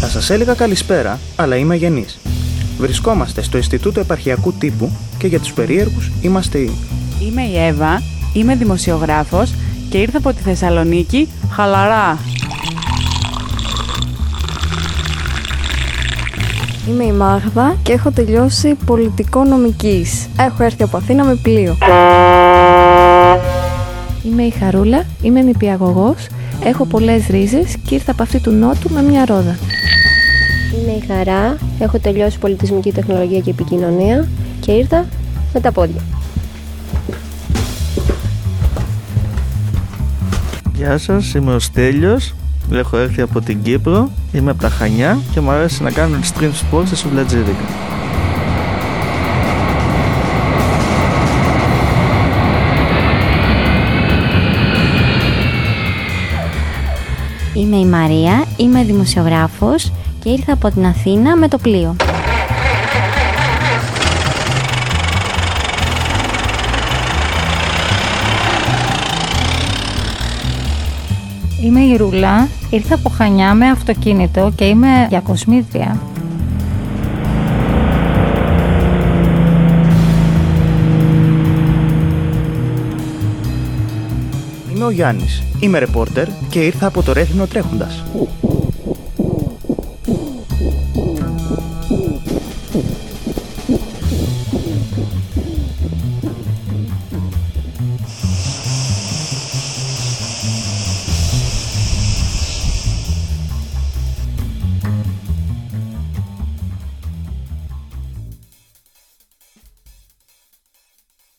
Θα σας έλεγα καλησπέρα, αλλά είμαι γενής. Βρισκόμαστε στο Ινστιτούτο Επαρχιακού Τύπου και για τους περίεργους είμαστε οι... Είμαι η Εύα, είμαι δημοσιογράφος και ήρθα από τη Θεσσαλονίκη χαλαρά. Είμαι η Μάγδα και έχω τελειώσει πολιτικό νομικής. Έχω έρθει από Αθήνα με πλοίο. Είμαι η Χαρούλα, είμαι νηπιαγωγός, έχω πολλές ρίζες και ήρθα από αυτή του Νότου με μια ρόδα. Είμαι η Χαρά, έχω τελειώσει πολιτισμική τεχνολογία και επικοινωνία και ήρθα με τα πόδια. Γεια σας, είμαι ο Στέλιος, έχω έρθει από την Κύπρο, είμαι από τα Χανιά και μου αρέσει να κάνω stream sports σε Σουβλατζίδικα. Είμαι η Μαρία, είμαι δημοσιογράφος και ήρθα από την Αθήνα με το πλοίο. Είμαι η Ρούλα, ήρθα από Χανιά με αυτοκίνητο και είμαι διακοσμήτρια. Είμαι ο Γιάννης, είμαι ρεπόρτερ και ήρθα από το Ρέθινο τρέχοντας. あっ。